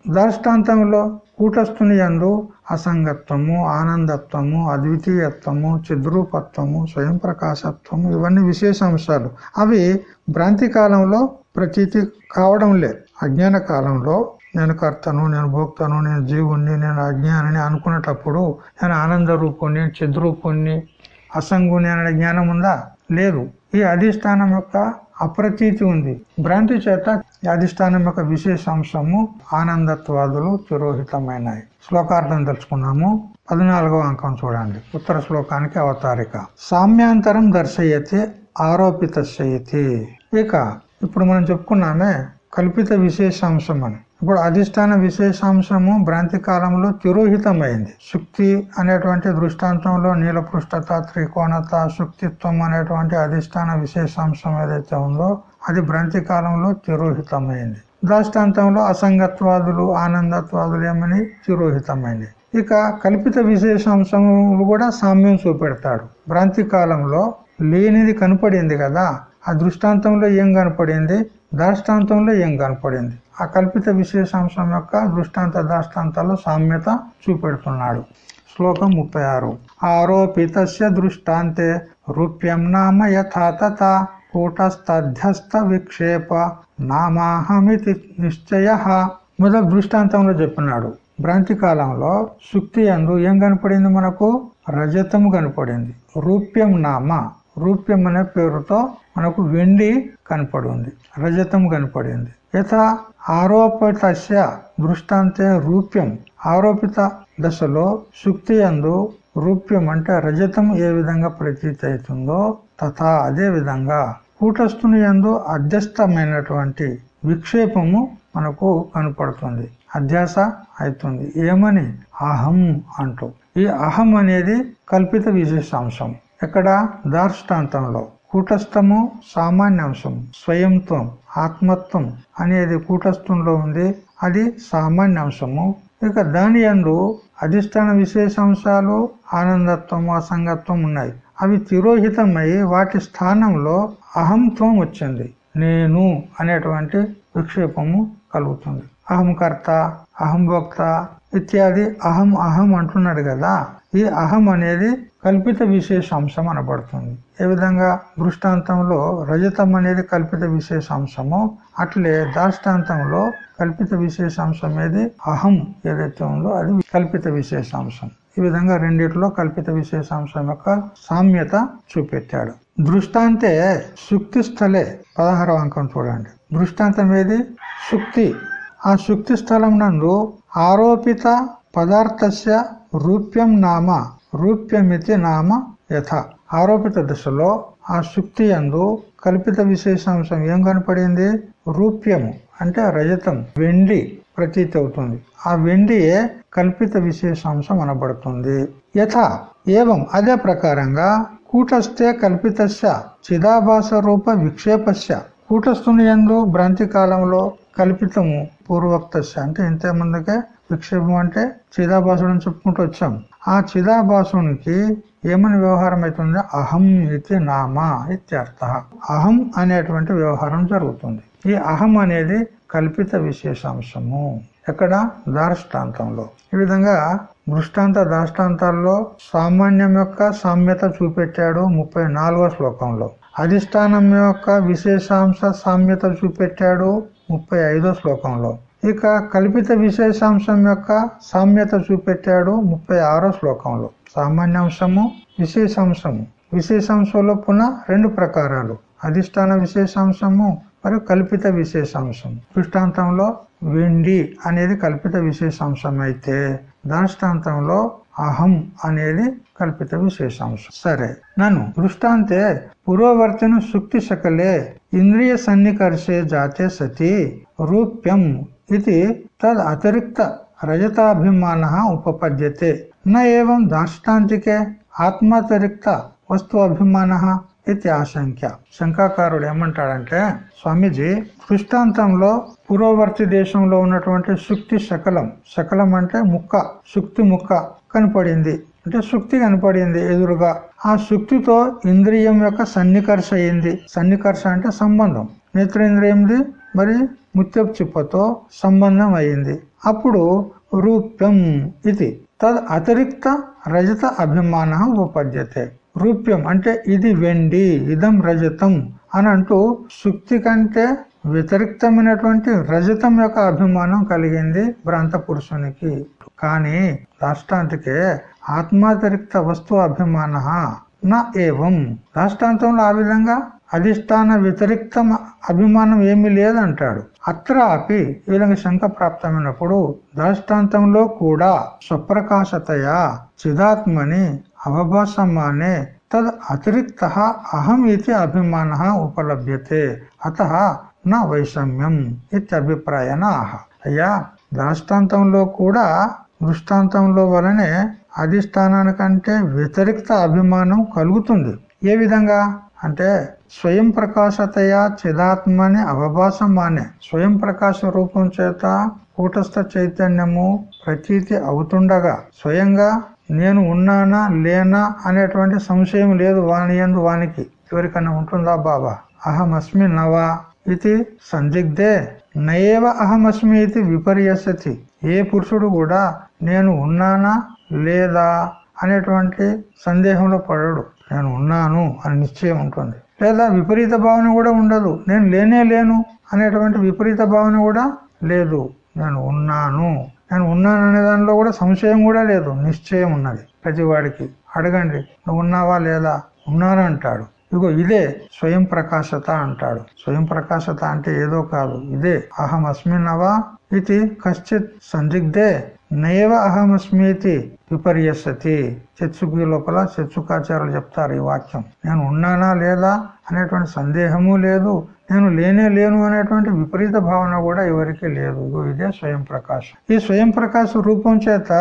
దృష్టాంతంలో కూటస్థుని యందు అసంగత్వము ఆనందత్వము అద్వితీయత్వము చిద్రూపత్వము స్వయం ప్రకాశత్వము ఇవన్నీ విశేష అంశాలు. అవి భ్రాంతి కాలంలో ప్రతీతి కావడం లేదు. అజ్ఞాన కాలంలో నేను కర్తను నేను భోక్తను నేను జీవుణ్ణి నేను అజ్ఞానిని అనుకునేటప్పుడు నేను ఆనంద రూపుణ్ణి చిద్రూపుణ్ణి అసంగుని అనే జ్ఞానం ఉందా? లేదు. ఈ అధిష్టానం యొక్క అప్రతీతి ఉంది. భ్రాంతి చేత అధిష్టానం యొక్క విశేషాంశము ఆనందత్వాదులు తిరోహితమైనాయి శ్లోకార్థం తెలుసుకున్నాము. పద్నాలుగవ అంకం చూడండి. ఉత్తర శ్లోకానికి అవతారిక. సామ్యాంతరం దర్శయతి ఆరోపిత ఇక ఇప్పుడు మనం చెప్పుకున్నామే కల్పిత విశేషాంశం అని. ఇప్పుడు అధిష్టాన విశేషాంశము భ్రాంతి కాలంలో తిరోహితమైంది. శుక్తి అనేటువంటి దృష్టాంతంలో నీలపృష్టత త్రికోణత శుక్తిత్వం అనేటువంటి అధిష్టాన విశేషాంశం ఏదైతే ఉందో అది భ్రాంతి కాలంలో తిరోహితమైంది. దృష్టాంతంలో అసంగత్వాదులు ఆనందత్వాదులు ఏమని? తిరోహితమైంది ఇక కల్పిత విశేషాంశములు కూడా సామ్యం చూపెడతాడు. భ్రాంతి కాలంలో లేనిది కనపడింది కదా ఆ దృష్టాంతంలో ఏం కనపడింది? దాష్టాంతంలో ఏం కనపడింది? ఆ కల్పిత విశేషాంశం యొక్క దృష్టాంత దాష్టాంతాల్లో సామ్యత చూపెడుతున్నాడు. శ్లోకం ముప్పై ఆరు. ఆరోపిత దృష్టాంతే రూప్యం నామ యథాతథ కూటస్థధ్యస్థ విక్షేప నామాహమితి నిశ్చయ. మొదల దృష్టాంతంలో చెప్పినాడు భ్రాంతి కాలంలో సుక్తి అందు ఏం కనపడింది మనకు? రజతము కనపడింది. రూప్యం నామ రూప్యం అనే పేరుతో మనకు వెండి కనపడింది రజతం కనపడింది. యథ ఆరోపిత దృష్టాంతే రూప్యం. ఆరోపిత దశలో సుక్తి అందు రూప్యం అంటే రజతం ఏ విధంగా ప్రతీతి అవుతుందో తథా అదే విధంగా కూటస్థుని ఎందు అధ్యస్థమైనటువంటి విక్షేపము మనకు కనపడుతుంది. అధ్యాస అవుతుంది ఏమని? అహం అంటూ. ఈ అహం అనేది కల్పిత విశేషాంశం. ఇక్కడ దార్ష్టాంతంలో. కూటస్థము సామాన్యాంశం స్వయంత్వం ఆత్మత్వం అనేది కూటస్థంలో ఉంది అది సామాన్యాంశము ఇక దాని ఎందు అధిష్టాన విశేషాంశాలు ఆనందత్వం అసంగత్వం ఉన్నాయి. అవి తిరోహితమై వాటి స్థానంలో అహంత్వం వచ్చింది. నేను అనేటువంటి విక్షేపము కలుగుతుంది. అహంకర్త అహంభోక్త ఇత్యాది అహం అహం అంటున్నాడు కదా. ఈ అహం అనేది కల్పిత విశేషాంశం అనబడుతుంది. ఏ విధంగా? దృష్టాంతంలో రజతం అనేది కల్పిత విశేషాంశమో. అట్లే దాష్టాంతంలో కల్పిత విశేషాంశం ఏది? అహం ఏదైతే ఉందో అది కల్పిత విశేషాంశం. ఈ విధంగా రెండిట్లో కల్పిత విశేషాంశం యొక్క సామ్యత చూపెట్టాడు. దృష్టాంతే శుక్తి స్థలే. పదహారవ అంకం చూడండి. దృష్టాంతం ఏది? శుక్తి. ఆ శుక్తి స్థలం నందు ఆరోపిత పదార్థస్య రూప్యం నామ. రూప్యమితి నామ యథ. ఆరోపిత దశలో ఆ శుక్తి అందు కల్పిత విశేషాంశం ఏం కనపడింది? రూప్యము అంటే రజతం వెండి ప్రతీతి అవుతుంది. ఆ వెండియే కల్పిత విశేషాంశం అనబడుతుంది. యథ ఏవం అదే ప్రకారంగా కూటస్థే కల్పితస్య చిదాభాస రూప విక్షేపస్య. కూటస్థుని ఎందు భ్రాంతి కాలంలో కల్పితము పూర్వక్తస్య. అంటే ఇంతమందికే విక్షేపం అంటే చిదాభాసుడు అని చెప్పుకుంటూ వచ్చాం. ఆ చిదాభాసునికి ఏమని వ్యవహారం అవుతుంది? అహం ఇది నామ ఇత్యర్థ. అహం అనేటువంటి వ్యవహారం జరుగుతుంది. ఈ అహం అనేది కల్పిత విశేషాంశము. ఎక్కడ? దార్ష్టాంతంలో. ఈ విధంగా దృష్టాంత దాష్టాంతాల్లో సామాన్యం యొక్క సామ్యత చూపెట్టాడు ముప్పై శ్లోకంలో. అధిష్టానం యొక్క విశేషాంశ సామ్యత చూపెట్టాడు ముప్పై శ్లోకంలో. ఇక కల్పిత విశేషాంశం యొక్క సామ్యత చూపెట్టాడు ముప్పై ఆరో శ్లోకంలో. సామాన్యాంశము విశేషాంశము. విశేషాంశంలో పునః రెండు ప్రకారాలు. అధిష్టాన విశేషాంశము మరియు కల్పిత విశేషాంశం దృష్టాంతంలో వెండి అనేది కల్పిత విశేషాంశం అయితే దానిష్టాంతంలో అహం అనేది కల్పిత విశేషాంశం. సరే నన్ను దృష్టాంతే పురోవర్తన సుక్తి సకలే ఇంద్రియ సన్నికర్షే జాతే సతి రూప్యం ఇది తద్ అతిరిక్త రజతాభిమాన ఉపపద్యతే. నేవం దాష్టాంతికే ఆత్మాతిరిక్త వస్తు అభిమాన ఇది ఆశంక శంకాకారుడు ఏమంటాడంటే స్వామీజీ దృష్టాంతంలో పూర్వవర్తి దేశంలో ఉన్నటువంటి శుక్తి శకలం. శకలం అంటే ముక్క శుక్తి ముక్క కనపడింది. అంటే శుక్తి కనపడింది ఎదురుగా. ఆ శుక్తితో ఇంద్రియం యొక్క సన్నికర్ష అయింది. సన్నికర్ష అంటే సంబంధం. నేత్రేంద్రియంది మరి ముత్యపు చిప్పతో సంబంధం అయింది. అప్పుడు రూప్యం ఇది తద్ అతిరిక్త రజత అభిమాన ఉపద్యతే రూప్యం అంటే ఇది వెండి ఇదం రజతం అని అంటూ శుక్తి కంటే వ్యతిరిక్తమైనటువంటి రజతం యొక్క అభిమానం కలిగింది భ్రాంత పురుషునికి. కానీ రాష్ట్రాంతికే ఆత్మాతిరిక్త వస్తు అభిమాన నా ఏవం. రాష్ట్రాంతంలో ఆ విధంగా అధిష్టాన వ్యతిరిక్త అభిమానం ఏమీ లేదంటాడు. అత్ర అపి ఈ విధంగా శంక ప్రాప్తమైనప్పుడు దాష్టాంతంలో కూడా స్వప్రకాశతయా చిదాత్మని అవభాసమానే తద్ అతిరిక్త అహం ఇది అభిమాన ఉపలభ్యతే అత నా వైషమ్యం ఇత్యభిప్రాయన. ఆహ అయ్యా దాష్టాంతంలో కూడా దృష్టాంతంలో వలనే అధిష్టానానికంటే వ్యతిరిక్త అభిమానం కలుగుతుంది. ఏ విధంగా? అంటే స్వయం ప్రకాశతయా చిదాత్మని అవభాసమానే స్వయం ప్రకాశ రూపం చేత కూటస్థ చైతన్యము ప్రతీతి అవుతుండగా స్వయంగా నేను ఉన్నానా లేనా అనేటువంటి సంశయం లేదు వాని ఎందు వానికి. ఎవరికన్నా ఉంటుందా బాబా? అహమస్మి నవా ఇది సందిగ్ధే. నయేవ అహమస్మి ఇది విపర్యసతి. ఏ పురుషుడు కూడా నేను ఉన్నానా లేదా అనేటువంటి సందేహంలో పడడు. నేను ఉన్నాను అని నిశ్చయం ఉంటుంది. లేదా విపరీత భావన కూడా ఉండదు. నేను లేనే లేను అనేటువంటి విపరీత భావన కూడా లేదు. నేను ఉన్నాను. నేను ఉన్నాననే దానిలో కూడా సంశయం కూడా లేదు నిశ్చయం ఉన్నది. ప్రతివాడికి అడగండి నువ్వు ఉన్నావా లేదా ఉన్నానంటాడు ఇగో ఇదే స్వయం ప్రకాశత అంటాడు. స్వయం ప్రకాశత అంటే ఏదో కాదు ఇదే. అహం అస్మినవా ఇది కశ్చిత్ సందిగ్ధే. నైవ అహమస్మీతి విపర్యసతి. చెత్సుకి లోపల చచ్చుకాచారులు చెప్తారు ఈ వాక్యం. నేను ఉన్నానా లేదా? అనేటువంటి సందేహము లేదు. నేను లేనే లేను అనేటువంటి విపరీత భావన కూడా ఎవరికీ లేదు. ఇదే స్వయం ప్రకాశం. ఈ స్వయం ప్రకాశ రూపం చేత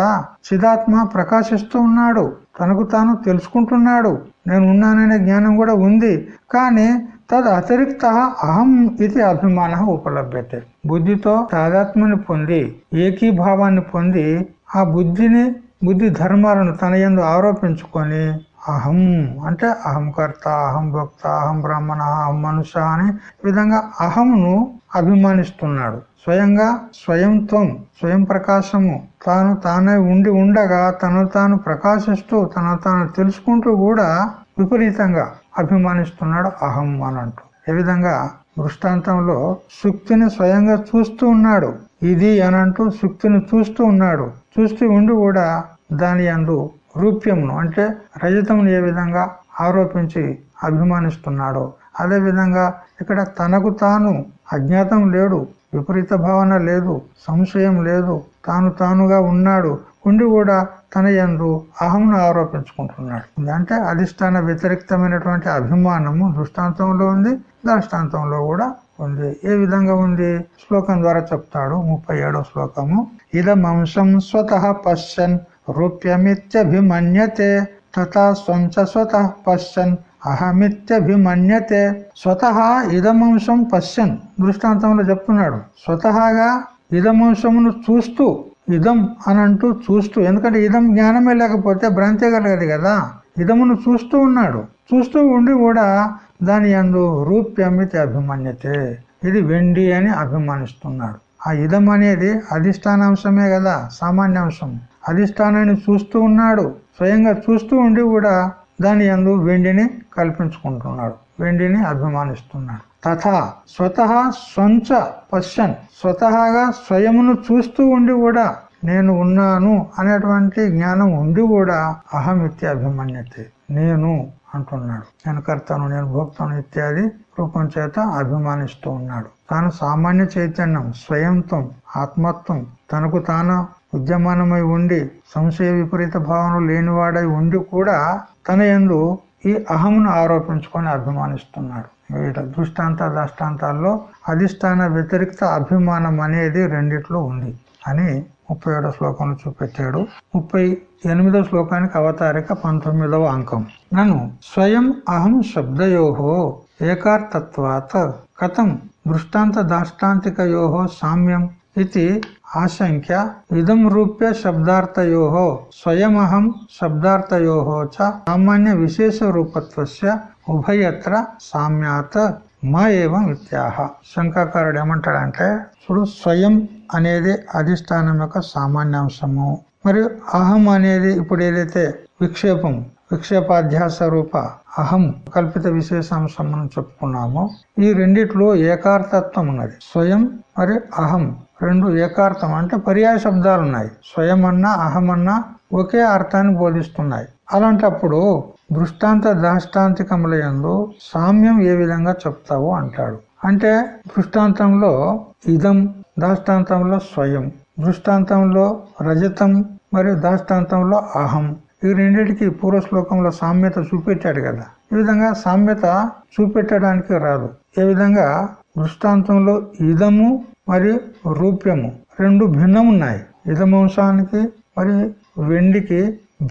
చిదాత్మ ప్రకాశిస్తూ ఉన్నాడు. తనకు తాను తెలుసుకుంటున్నాడు. నేను ఉన్నాననే జ్ఞానం కూడా ఉంది. కానీ తద్ అతిరిక్త అహం ఇది అభిమాన ఉపలభ్యతే. బుద్ధితో తాదాత్మని పొంది ఏకీభావాన్ని పొంది ఆ బుద్ధిని బుద్ధి ధర్మాలను తన ఎందు ఆరోపించుకొని అహం అంటే అహం కర్త అహం భక్త అహం బ్రాహ్మణ అహం మనుష్య అని విధంగా అహంను అభిమానిస్తున్నాడు. స్వయంగా స్వయంత్వం స్వయం ప్రకాశము తాను తానే ఉండి ఉండగా తను తాను ప్రకాశిస్తూ తను తాను తెలుసుకుంటూ కూడా విపరీతంగా అభిమానిస్తున్నాడు అహం అని అంటూ. ఏ విధంగా దృష్టాంతంలో శుక్తిని స్వయంగా చూస్తూ ఉన్నాడు. ఇది అని అంటూ చూస్తూ ఉన్నాడు. చూస్తూ ఉండి కూడా దాని అందు రూప్యమును అంటే రజతమును ఏ విధంగా ఆరోపించి అభిమానిస్తున్నాడో. అదే విధంగా ఇక్కడ తనకు తాను అజ్ఞాతం లేడు విపరీత భావన లేదు సంశయం లేదు తాను తానుగా ఉన్నాడు ఉండి కూడా తన ఎందు అహంను ఆరోపించుకుంటున్నాడు. అంటే అధిష్టాన వ్యతిరేక్తమైనటువంటి అభిమానము దృష్టాంతంలో ఉంది దృష్టాంతంలో కూడా ఉంది. ఏ విధంగా ఉంది? శ్లోకం ద్వారా చెప్తాడు ముప్పై శ్లోకము. ఇదమంశం స్వత పశ్చన్ రూప్యమిత్యభిమన్యతే తథా స్వంచ స్వత పశ్చన్ అహమిత్యభిమన్యతే స్వతహ ఇదమంశం పశ్చన్ దృష్టాంతంలో చెప్తున్నాడు। స్వతహాగా ఇదమంశమును చూస్తూ ఇదం అని అంటూ చూస్తూ ఎందుకంటే ఇదం జ్ఞానమే లేకపోతే భ్రాంతి కలగదు కదా। ఇదమును చూస్తూ ఉన్నాడు। చూస్తూ ఉండి కూడా దాని అందు రూప్యమితి అభిమన్యతే। ఇది వెండి అని అభిమానిస్తున్నాడు। ఆ ఇదం అనేది అధిష్టానాంశమే కదా సామాన్యాంశం అధిష్టానాన్ని చూస్తూ ఉన్నాడు. స్వయంగా చూస్తూ ఉండి కూడా దాని ఎందు వెండిని కల్పించుకుంటున్నాడు. వెండిని అభిమానిస్తున్నాడు. తథా స్వతహ స్వంచ పశ్చన్ స్వతహాగా స్వయమును చూస్తూ ఉండి కూడా నేను ఉన్నాను అనేటువంటి జ్ఞానం ఉండి కూడా అహమిత్య అభిమన్యతే. నేను అంటున్నాడు. నేను కర్తను నేను భోక్తను ఇత్యాది రూపం చేత అభిమానిస్తూ ఉన్నాడు. తాను సామాన్య చైతన్యం స్వయంత్వం ఆత్మత్వం తనకు తాను ఉద్యమానమై ఉండి సంశయ విపరీత భావన లేనివాడై ఉండి కూడా తన ఎందు ఈ అహమును ఆరోపించుకొని అభిమానిస్తున్నాడు. వీట దృష్టాంత దృష్టాంతాల్లో అధిష్టాన వ్యతిరిక్త అభిమానం అనేది రెండిట్లో ఉంది అని ముప్పై ఏడో శ్లోకంలో చూపెట్టాడు. ముప్పై ఎనిమిదో శ్లోకానికి అవతారిక పంతొమ్మిదవ అంకం. నన్ను స్వయం అహం శబ్దయోహో ఏకార్థత్వాత్ కథం దృష్టాంత దాష్టాంతికయో సామ్యం ఇది ఆశంక్య ఇదం రూప్య శబ్దార్థయో స్వయమహం శబ్దార్థయో చ సామాన్య విశేష రూపత్వస్య ఉభయత్ర సామ్యాత్ మా ఏవం ఇత్యాహ శంకాకారుడు ఏమంటాడంటే చూడు స్వయం అనేది అధిష్టానం యొక్క సామాన్యాంశము మరియు అహం అనేది ఇప్పుడు ఏదైతే విక్షేపం విక్షేపాధ్యాస రూప అహం కల్పిత విశేషాంశం మనం చెప్పుకున్నాము. ఈ రెండిట్లో ఏకార్థత్వం ఉన్నది. స్వయం మరి అహం రెండు ఏకార్థం అంటే పర్యాయ శబ్దాలు ఉన్నాయి. స్వయం అన్నా అహం అన్నా ఒకే అర్థాన్ని బోధిస్తున్నాయి. అలాంటప్పుడు దృష్టాంత దాష్టాంతికములందు సామ్యం ఏ విధంగా చెప్తావు అంటాడు. అంటే దృష్టాంతంలో ఇదం దాష్టాంతంలో స్వయం దృష్టాంతంలో రజతం మరియు దాష్టాంతంలో అహం ఈ రెండింటికి పూర్వ శ్లోకంలో సామ్యత చూపెట్టాడు కదా. ఈ విధంగా సామ్యత చూపెట్టడానికి రాదు. ఏ విధంగా? దృష్టాంతంలో ఇదము మరియు రూప్యము. రెండు భిన్నమున్నాయి. ఇదమంశానికి మరి వెండికి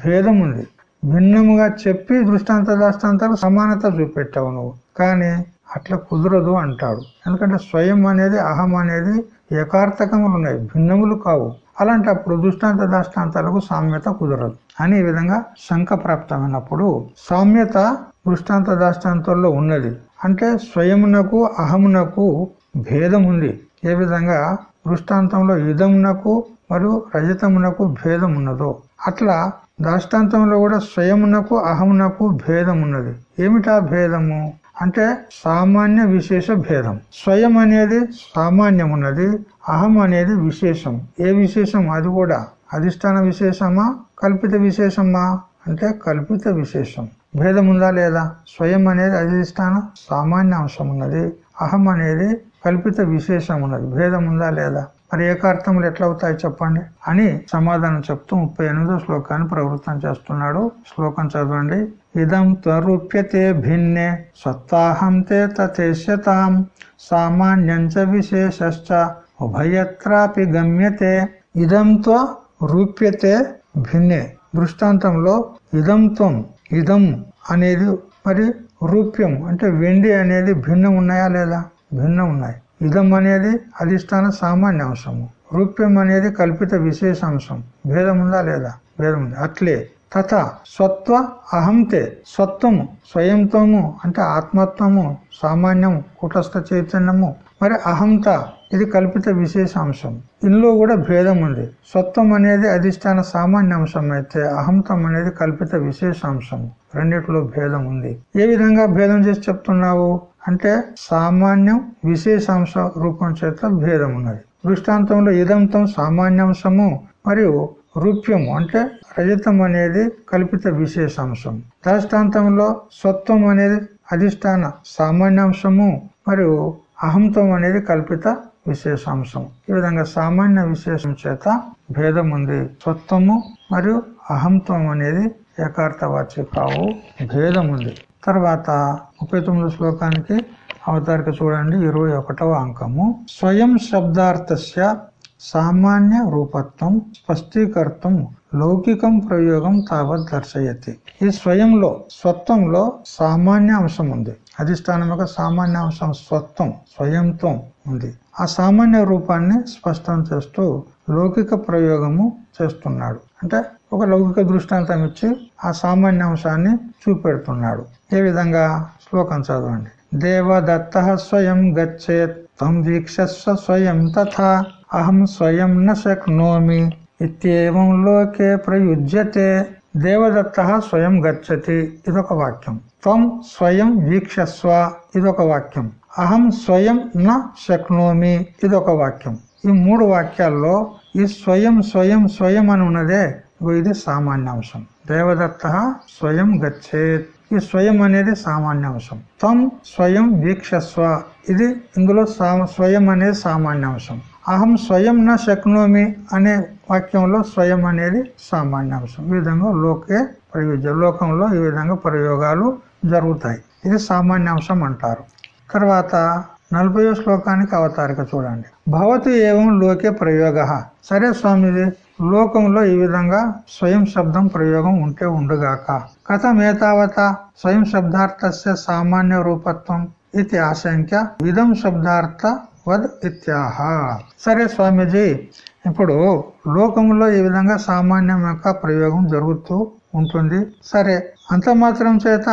భేదం ఉంది భిన్నముగా చెప్పి దృష్టాంత దృష్టాంతాలు సమానత చూపెట్టావు నువ్వు. కానీ అట్లా కుదరదు అంటాడు. ఎందుకంటే స్వయం అనేది అహం అనేది యకార్థకములు ఉన్నాయి భిన్నములు కావు. అలాంటప్పుడు దృష్టాంత దాష్టాంతాలకు సామ్యత కుదరదు. అని ఈ విధంగా శంక ప్రాప్తమైనప్పుడు సామ్యత దృష్టాంత దృష్టాంతాల్లో ఉన్నది. అంటే స్వయమునకు అహమునకు భేదం ఉంది ఏ విధంగా? దృష్టాంతంలో యుధమునకు మరియు రజతమునకు భేదం ఉన్నదో అట్లా దాష్టాంతంలో కూడా స్వయమునకు అహమునకు భేదం ఉన్నది ఏమిటా భేదము? అంటే సామాన్య విశేష భేదం. స్వయం అనేది సామాన్యం ఉన్నది అహం అనేది విశేషం. ఏ విశేషం? అది కూడా. అధిష్టాన విశేషమా? కల్పిత విశేషమా? అంటే కల్పిత విశేషం. భేదం ఉందా లేదా? స్వయం అనేది అధిష్టాన సామాన్య అంశం ఉన్నది అహం అనేది కల్పిత విశేషం ఉన్నది భేదం ఉందా లేదా? మరి ఏకార్థములు ఎట్లా అవుతాయి చెప్పండి? అని సమాధానం చెప్తూ ముప్పై ఎనిమిదో శ్లోకాన్ని ప్రవృత్తం చేస్తున్నాడు. శ్లోకం చదవండి. ఇదం త్వరూప్యతే భిన్నే సత్తాహం తే తేష్యతాం సామాన్యంచ విశేషశ్చ ఉభయత్రాపి గమ్యతే. ఇదంతో రూప్యతే భిన్నే. దృష్టాంతంలో ఇదంత్వం ఇదం అనేది మరి రూప్యం అంటే వెండి అనేది భిన్నం ఉన్నాయా లేదా? భిన్నం ఉన్నాయి. ఇదం అనేది అధిష్టాన సామాన్య అంశము. రూప్యం అనేది కల్పిత విశేషాంశం భేదం ఉందా లేదా? భేదం ఉంది. అట్లే తథ స్వత్వ అహంతే స్వత్వము స్వయంతోము అంటే ఆత్మత్వము సామాన్యము కూటస్థ చైతన్యము. మరి అహంత ఇది కల్పిత విశేషాంశం ఇందులో కూడా భేదం ఉంది. స్వత్వం అనేది అధిష్టాన సామాన్య అంశం అయితే అహంతం అనేది కల్పిత విశేషాంశం రెండిట్లో భేదం ఉంది. ఏ విధంగా భేదం చేసి చెప్తున్నావు? అంటే సామాన్యం విశేషాంశ రూపం చేత భేదం ఉన్నది దృష్టాంతంలో ఇదంతం సామాన్యాంశము మరియు రూప్యము అంటే రజతం అనేది కల్పిత విశేషాంశం దృష్టాంతంలో స్వత్వం అనేది అధిష్టాన సామాన్యాంశము మరియు అహంతం అనేది కల్పిత విశేషాంశం ఈ విధంగా సామాన్య విశేషం చేత భేదం ఉంది స్వత్వము మరియు అహంత్వం అనేది ఏకార్థవాచి కావు భేదం ఉంది తర్వాత ముప్పై తొమ్మిదో శ్లోకానికి అవతారిక చూడండి ఇరవై ఒకటవ అంకము. స్వయం శబ్దార్థస్య సామాన్య రూపత్వం స్పష్టీకర్తం లౌకికం ప్రయోగం తావత్ దర్శయతి. ఈ స్వయంలో స్వత్వంలో సామాన్య అంశం ఉంది. అధిష్టానం యొక్క సామాన్య అంశం స్వత్వం స్వయంత్వం ఉంది. ఆ సామాన్య రూపాన్ని స్పష్టం చేస్తూ లౌకిక ప్రయోగము చేస్తున్నాడు. అంటే ఒక లౌకిక దృష్టాంతం ఇచ్చి ఆ సామాన్య అంశాన్ని చూపెడుతున్నాడు. ఏ విధంగా? శ్లోకం చదవండి. దేవదత్త స్వయం గచ్చేత్ తం వీక్షస్వ స్వయం తథా అహం స్వయం న శక్నోమి ఇత్యేవం లోకే ప్రయుజ్యతే. దేవదత్త స్వయం గచ్చతి ఇదొక వాక్యం. త్వం స్వయం వీక్షస్వ ఇదొక వాక్యం. అహం స్వయం న శక్నోమి ఇదొక వాక్యం. ఈ మూడు వాక్యాల్లో ఈ స్వయం స్వయం స్వయం అని ఉన్నదే ఇది సామాన్యాంశం దేవదత్త స్వయం గచ్చేత్ ఈ స్వయం అనేది సామాన్యాంశం త్వం స్వయం వీక్షస్వ. ఇది ఇందులో స్వయం అనేది సామాన్యాంశం అహం స్వయం నా శక్నోమి అనే వాక్యంలో స్వయం అనేది సామాన్యాంశం ఈ విధంగా లోకే ప్రయోజ లోకంలో ఈ విధంగా ప్రయోగాలు జరుగుతాయి. ఇది సామాన్యాంశం అంటారు. తర్వాత నలభై శ్లోకానికి అవతారిక చూడండి. భవతి ఏవం లోకే ప్రయోగ. సరే స్వామిది లోకంలో ఈ విధంగా స్వయం శబ్దం ప్రయోగం ఉంటే ఉండుగాక. కథమేతావత స్వయం శబ్దార్థస్య సామాన్య రూపత్వం ఇది ఆశంక్య విధం శబ్దార్థ వద్ ఇత్యాహ. సరే స్వామీజీ ఇప్పుడు లోకంలో ఈ విధంగా సామాన్యం యొక్క ప్రయోగం జరుగుతూ ఉంటుంది. సరే అంత మాత్రం చేత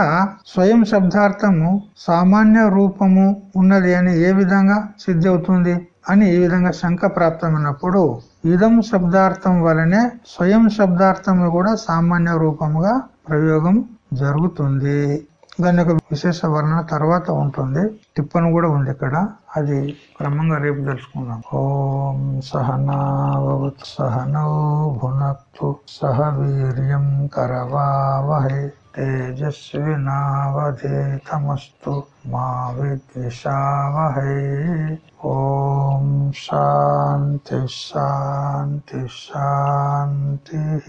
స్వయం శబ్దార్థము సామాన్య రూపము ఉన్నది అని ఏ విధంగా సిద్ధి అవుతుంది అని ఈ విధంగా శంక ప్రాప్తమైనప్పుడు ఇదం శబ్దార్థం వలనే స్వయం శబ్దార్థం కూడా సామాన్య రూపముగా ప్రయోగం జరుగుతుంది. దాని యొక్క విశేష వర్ణన తర్వాత ఉంటుంది. టిప్పను కూడా ఉంది ఇక్కడ. అది క్రమంగా రేపు తెలుసుకుందాం. ఓం సహనావత్ సహనౌ భునక్తు సహ వీర్యం కరవావహై. तेजस्विनावधीतमस्तु मा विद्विषावहै ॐ शांति शांति शान्तिः।